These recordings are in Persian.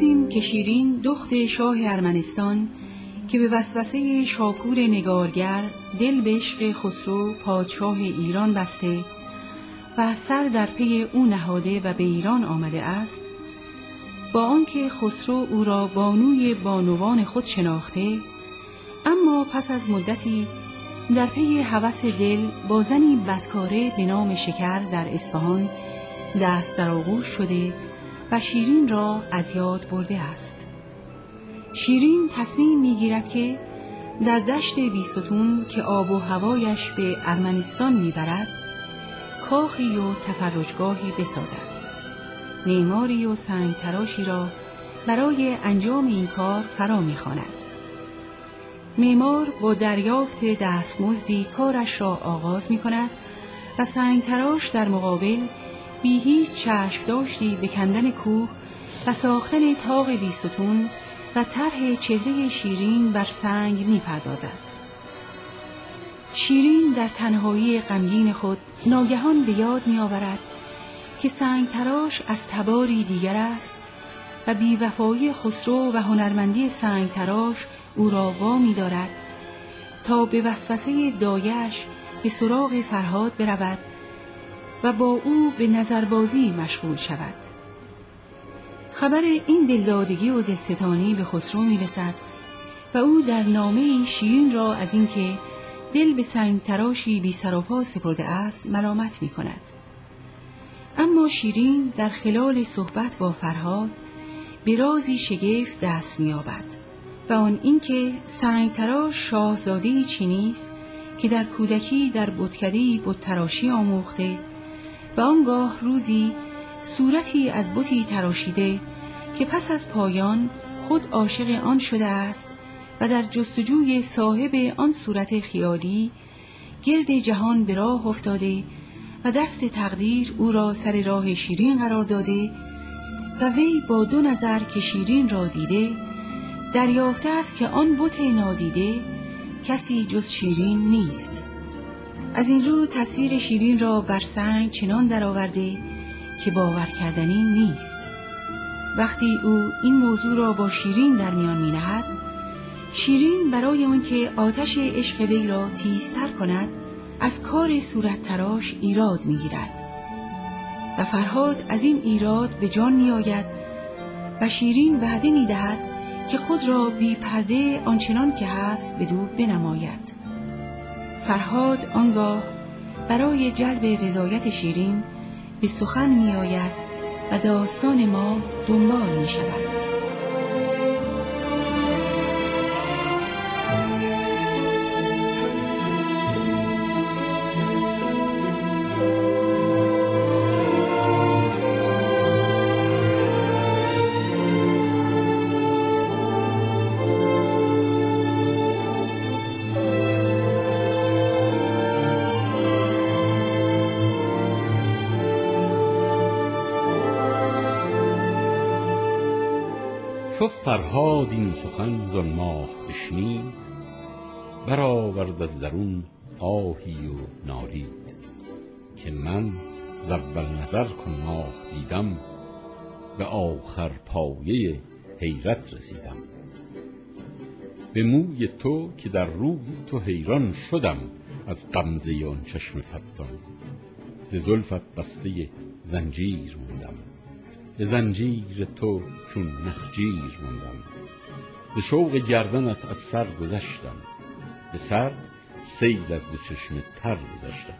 گفتیم که شیرین دخت شاه ارمنستان که به وسوسه شاپور نگارگر دل به عشق خسرو پادشاه ایران بسته و سر در پی او نهاده و به ایران آمده است با آنکه خسرو او را بانوی بانوان خود شناخته اما پس از مدتی در پی هوس دل با زنی بدکاره به نام شکر در اصفهان دست در آغوش شده و شیرین را از یاد برده است. شیرین تصمیم می‌گیرد که در دشت بیستون که آب و هوایش به ارمنستان می‌برد کاخی و تفرجگاهی بسازد. معماری و سنگ تراشی را برای انجام این کار فرا می‌خواند. معمار با دریافت دستمزدی کارش را آغاز می کند و سنگ تراش در مقابل بی هیچ چشم داشتی به کندن کوه و ساختن تاق بیستون و طرح چهره شیرین بر سنگ می پردازد. شیرین در تنهایی غمگین خود ناگهان به یاد می آورد که سنگ تراش از تباری دیگر است و بیوفایی خسرو و هنرمندی سنگ تراش او را وامی دارد تا به وسوسه دایش به سراغ فرهاد برود و با او به نظربازی مشغول شود خبر این دلدادگی و دلستانی به خسرو می‌رسد و او در نامه شیرین را از اینکه دل به سنگ تراشی بی پا سپرده است ملامت می کند. اما شیرین در خلال صحبت با فرهاد به رازی شگفت دست می‌یابد و آن اینکه سنگ تراش شاهزاده چینی است که در کودکی در بتکده‌ای بت تراشی آموخته و آنگاه روزی صورتی از بتی تراشیده که پس از پایان خود عاشق آن شده است و در جستجوی صاحب آن صورت خیالی گرد جهان به راه افتاده و دست تقدیر او را سر راه شیرین قرار داده و وی با دو نظر که شیرین را دیده دریافته است که آن بت نادیده کسی جز شیرین نیست. از این رو تصویر شیرین را بر سنگ چنان درآورده که باور کردنی نیست. وقتی او این موضوع را با شیرین در میان می نهد شیرین برای آنکه آتش عشق وی را تیزتر کند از کار صورت تراش ایراد می گیرد و فرهاد از این ایراد به جان می آید و شیرین وعده می دهد که خود را بی پرده آنچنان که هست به دو بنماید. فرهاد آنگاه برای جلب رضایت شیرین به سخن می آید و داستان ما دنبال می شود چو فرهاد این سخن زان ماه بشنید برآورد از درون آهی و نالید که من ز اول نظر کان ماه دیدم به آخر پایه حیرت رسیدم. به موی تو که در روی تو حیران شدم از غمزه آن چشم فتان ز زلفت بسته زنجیر به زنجیر تو چون نخجیر ماندم. ز شوق گردنت از سر گذشتم. به سر سیل از دو چشم تر گذشتم.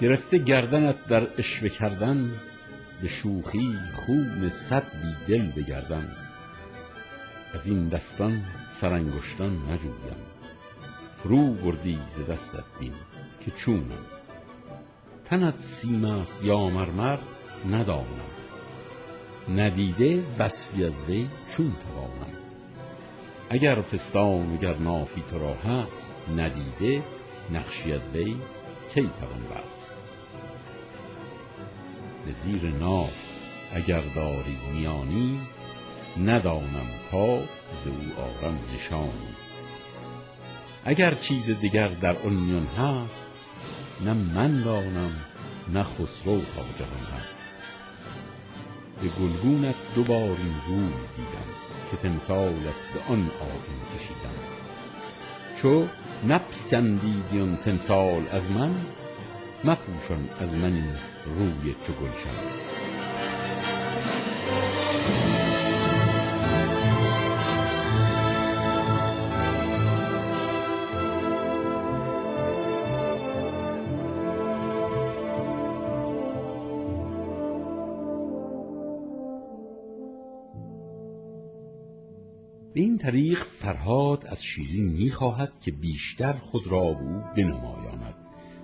گرفته گردنت در عشوه کردن به شوخی خون صد بی دل بگردم. از این دستان سرانگشتان نجویم. فرو بردی ز دستت بین که چونم. تنت سیم است یا مرمر ندانم. ندیده وصفی از وی چون توانم اگر پستان و گر نافی تو را هست ندیده نقشی از وی کی توان بست؟ به زیر ناف اگر داری میانی ندانم تا ز او آرم نشانی. اگر چیز دگر در آن میان هست نه من دانم نه خسرو تا جهان هست. به گلگونت دو بار این روی دیدم که تمثالت به آن آیین کشیدم. چو نپسندیدی آن تمثال از من مپوشان از من روی چو گلشن. طریق فرهاد از شیرین می‌خواهد که بیشتر خود را به او بنمایاند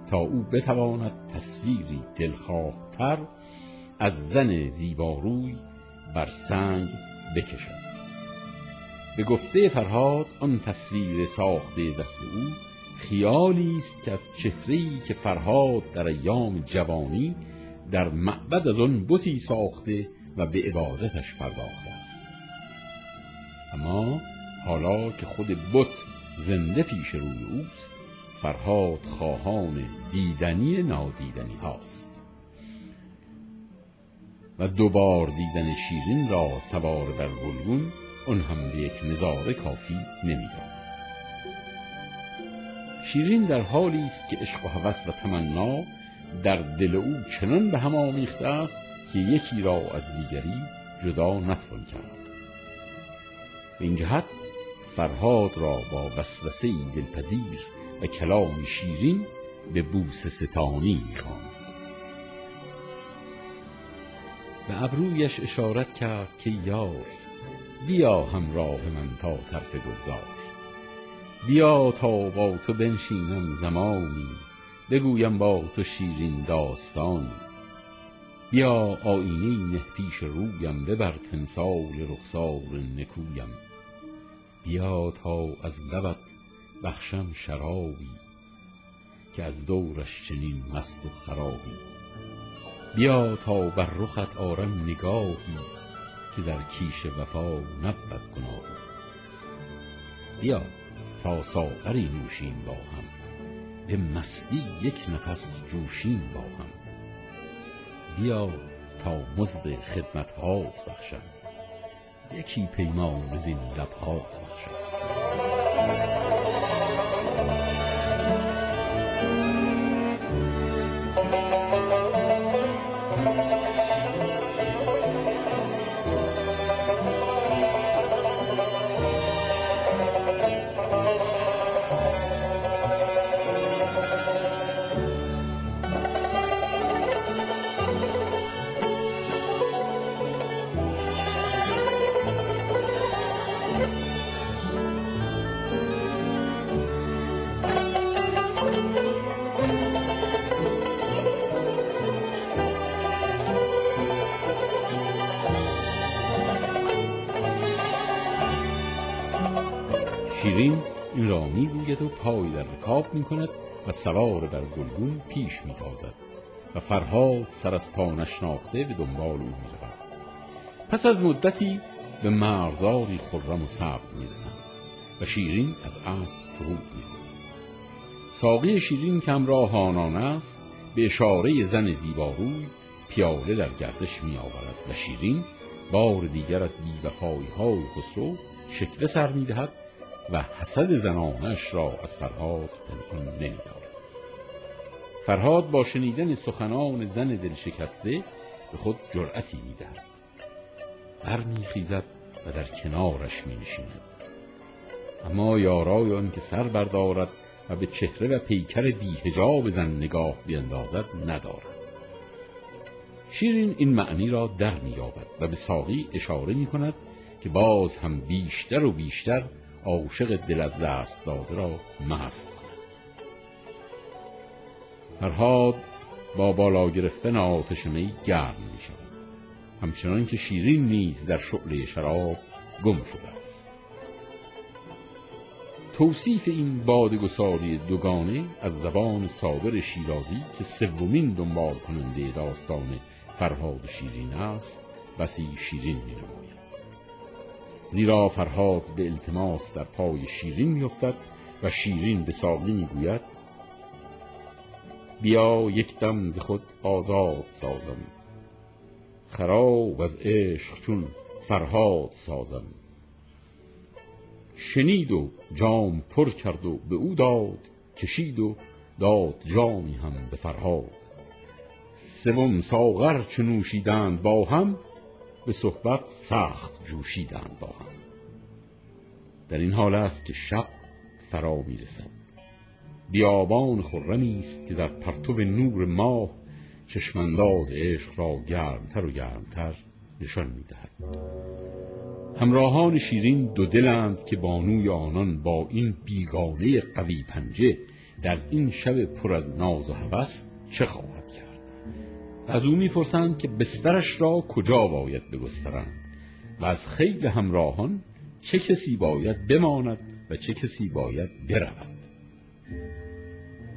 تا او بتواند تصویری دلخواهتر از زن زیباروی بر سنگ بکشد. به گفته فرهاد آن تصویر ساخته دست او خیالی است که از چهره‌ای که فرهاد در ایام جوانی در معبد از آن بتی ساخته و به عبادتش پرداخته اما حالا که خود بت زنده پیش روی اوست فرهاد خواهان دیدنی نادیدنی هاست. و دوبار دیدن شیرین را سوار بر گلگون اون هم به یک نظاره کافی نمی‌داد. شیرین در حالی است که عشق و هوس و تمنا در دل او چنان به هم آمیخته است که یکی را از دیگری جدا نتوان کرد. این جهت فرهاد را با وسوسه دلپذیر و کلام شیرین به بوس ستانی می‌خواند به ابرویش اشارت کرد که یار بیا همراه من تا طرف گلزار. بیا تا با تو بنشینم زمانی بگویم با تو شیرین داستانی بیا آینه نه پیش رویم ببر تمثال رخسار نکویم. بیا تا از لبت بخشم شرابی که از دورش چنین مست و خرابی. بیا تا بر رخت آرم نگاهی که در کیش وفا نبود گناهی. بیا تا ساغری نوشیم با هم به مستی یک نفس جوشیم با هم. بیا تا مزد خدمتهات بخشم. یکی پیمان زین لبهات بخشم شیرین این را می‌گوید و پای در رکاب می کند و سوار بر گلگون پیش می تازد و فرهاد سر از پا نشناخته به دنبال او می رود. پس از مدتی به مرزاری خرم و سبز می رسند و شیرین از اسب فرود می ساقی شیرین که همراه آنان است به اشاره زن زیباروی پیاله در گردش می آورد و شیرین بار دیگر از بیوفایی های خسرو شکوه سر می دهد و حسد زنانش را از فرهاد پنهان نمیدارد. فرهاد با شنیدن سخنان زن دلشکسته به خود جرأتی می‌دهد. برمیخیزد و در کنارش مینشیند. اما یارای آن که سر بردارد و به چهره و پیکر بیهجاب زن نگاه بیندازد ندارد. شیرین این معنی را در مییابد و به ساقی اشاره می کند که باز هم بیشتر و بیشتر عاشق دل از دست داده را مست کند. فرهاد با بالا گرفتن آتش می گرم می شود. همچنان که شیرین نیز در شعله شراب گم شده است. توصیف این بادگساری دوگانه از زبان صابر شیرازی که سومین دنبال کننده داستان فرهاد شیرین است بسی شیرین می زیرا فرهاد به التماس در پای شیرین میافتد و شیرین به ساقی می‌گوید بیا یک دم ز خود آزاد سازم. خراب از عشق چون فرهاد سازم. شنید و جام پر کرد و به او داد کشید و داد جامی هم به فرهاد. سوم ساغر چه نوشیدند با هم به صحبت سخت جوشیدند با هم. در این حال است که شب فرا می‌رسد. بیابان خرمی است که در پرتو نور ماه چشمانداز عشق را گرمتر و گرمتر نشان می‌دهد. همراهان شیرین دو دلند که بانوی آنان با این بیگانه قوی پنجه در این شب پر از ناز و هوس چه خواهد کرد. از او می‌پرسند که بسترش را کجا باید بگسترند و از خیل همراهان چه کسی باید بماند و چه کسی باید برود.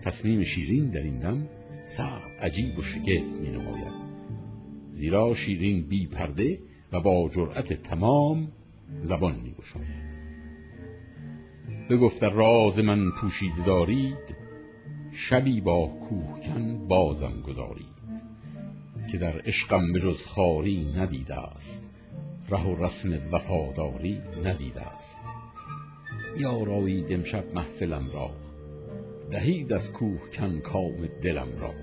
تصمیم شیرین در این دم سخت عجیب و شگفت می نماید زیرا شیرین بی پرده و با جرأت تمام زبان می گشاید بگفت راز من پوشیده دارید شبی با کوهکن بازم گذارید. که در عشقم به جز خاری ندیده است. ره و رسم وفاداری ندیده است. بیارایید امشب محفلم را دهید از کوهکن کام دلم را.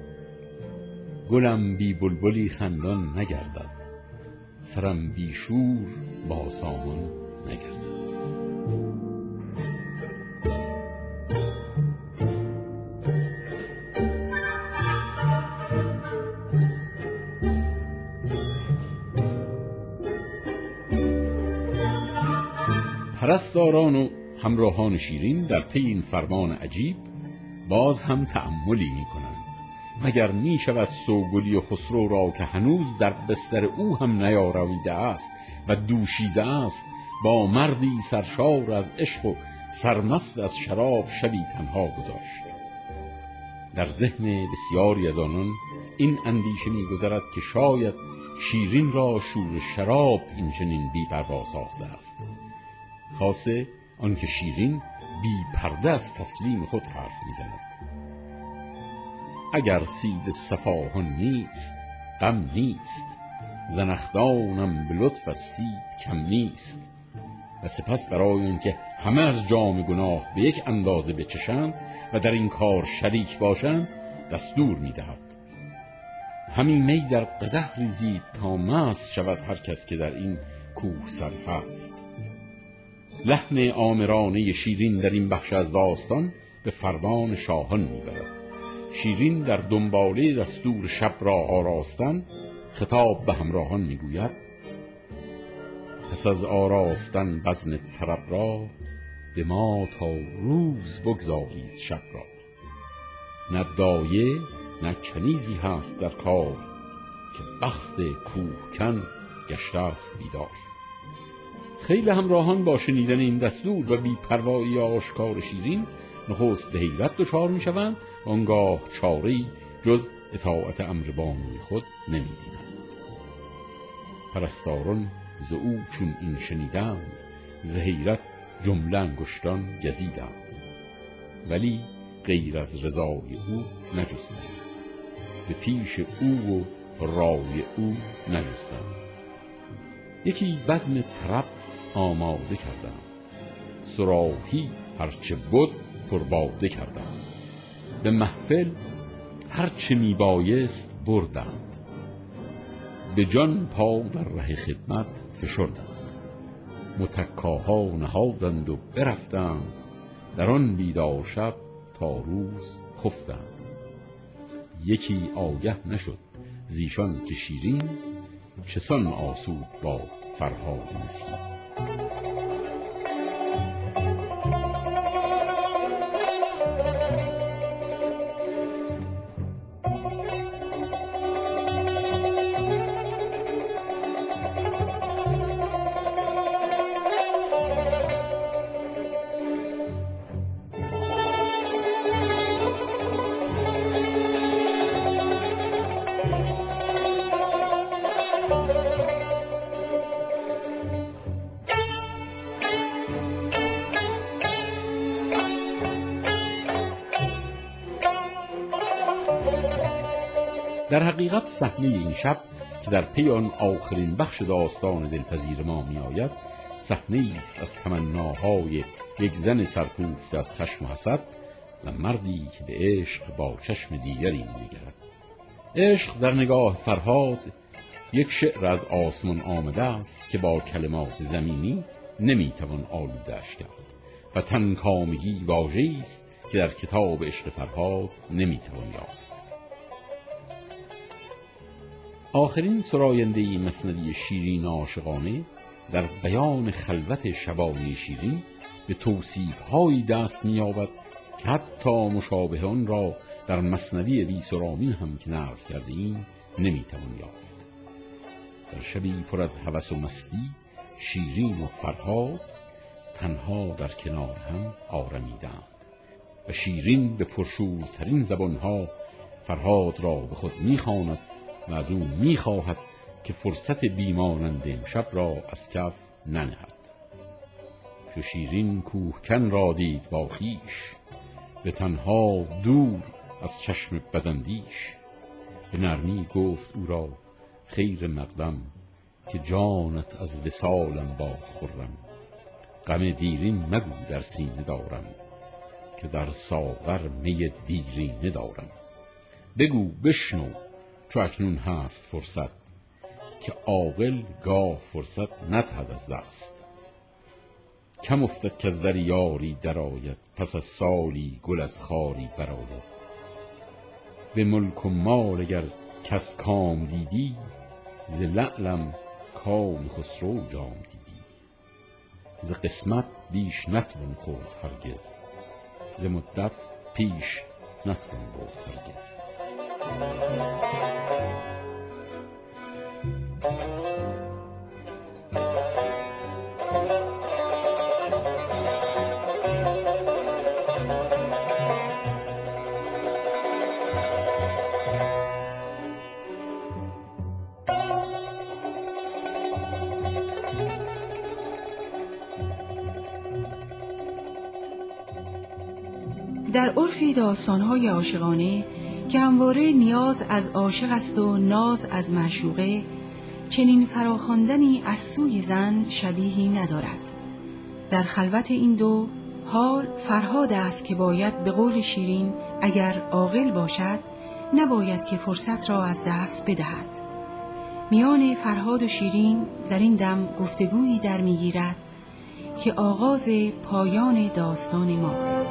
گلم بی بلبلی خندان نگردد سرم بی شور با سامان نگردد. پرستاران و همراهان شیرین در پی این فرمان عجیب باز هم تأملی می کنند مگر می شود سوگلی و خسرو را که هنوز در بستر او هم نیارویده است و دوشیزه است با مردی سرشار از عشق و سرمست از شراب شبی تنها گذاشت. در ذهن بسیاری از آنان این اندیشه میگذرد که شاید شیرین را شور شراب این چنین بی ساخته است. خاصه آنکه شیرین بی پرده از تسلیم خود حرف می‌زند. اگر سید صفاهان نیست غم نیست. زنخدانم به لطف از سید کم نیست. و سپس برای آنکه همه از جام گناه به یک اندازه بچشند و در این کار شریک باشند دستور می‌دهد. همین می در قده ریزید تا مست شود هر کس که در این کوه سر هست. لحن آمرانه شیرین در این بخش از داستان به فرمان شاهان می‌برد. شیرین در دنباله دستور شب را آراستن خطاب به همراهان می‌گوید پس از آراستن بزن طرب را به ما تا روز بگذارید شب را. نه دایه نه کنیزی هست در کار که بخت کوهکن گشته است بیدار. خیلی همراهان با شنیدن این دستور و بیپروایی آشکار شیرین نخست به حیرت دچار می‌شوند آنگاه چارهای جز اطاعت امر بانوی خود نمی‌بینند. پرستاران ز چون این شنیدند ز حیرت جمله انگشتان گزیدند ولی غیر از رضای او نجستند. به پیش او و رای او نجستند. یکی بزم طرب آماده کردم. سراحی هرچه بود پرباده کردم. به محفل هرچه میبایست بردند به جان پا در ره خدمت فشردند متکاها نهادند و برفتند در آن بیدار شب تا روز خفتند یکی آگه نشد زیشان که شیرین چسان آسود با فرهاد در حقیقت صحنه این شب که در پی آن آخرین بخش داستان دلپذیر ما می آید صحنه است از تمناهای یک زن سرکوفته از خشم و حسد و مردی که به عشق با چشم دیگری می‌نگرد. عشق در نگاه فرهاد یک شعر از آسمان آمده است که با کلمات زمینی نمی‌توان آلودش کرد و تنکامگی واژه‌ای است که در کتاب عشق فرهاد نمی‌توان یافت. آخرین سراینده مصنوی شیرین عاشقانه در بیان خلوت شبانی شیرین به توصیف هایی دست مییابد که حتی مشابه آن را در مصنوی ویسرامین هم که نقل کرده ایم نمی‌توان یافت. در شبی پر از هوس و مستی شیرین و فرهاد تنها در کنار هم آرمیدند و شیرین به پرشورترین زبانها فرهاد را به خود می‌خواند و از او می‌خواهد که فرصت بیمانند امشب را از کف ننهد. چو شیرین کوهکن را دید با خویش به تنها دور از چشم بدندیش به نرمی گفت او را خیر مقدم که جانت از وسالم با خرم. غم دیرین مگو در سینه دارم که در ساغر می دیرینه دارم. بگو بشنو. چو اکنون هست فرصت که عاقل گاه فرصت ندهد از دست. کم افتد که از در یاری درآید پس از سالی گل از خاری برآید. به ملک و مال اگر کس کام دیدی ز لعلم کام خسرو جام دیدی. ز قسمت بیش نتوان خورد هرگز ز مدت پیش نتوان برد هرگز. در عرف داستانهای عاشقانه که همواره نیاز از عاشق است و ناز از معشوقه. چنین فراخواندنی از سوی زن شبیهی ندارد. در خلوت این دو حال فرهاد است که باید به قول شیرین اگر عاقل باشد نباید که فرصت را از دست بدهد. میان فرهاد و شیرین در این دم گفتگویی در می‌گیرد که آغاز پایان داستان ماست.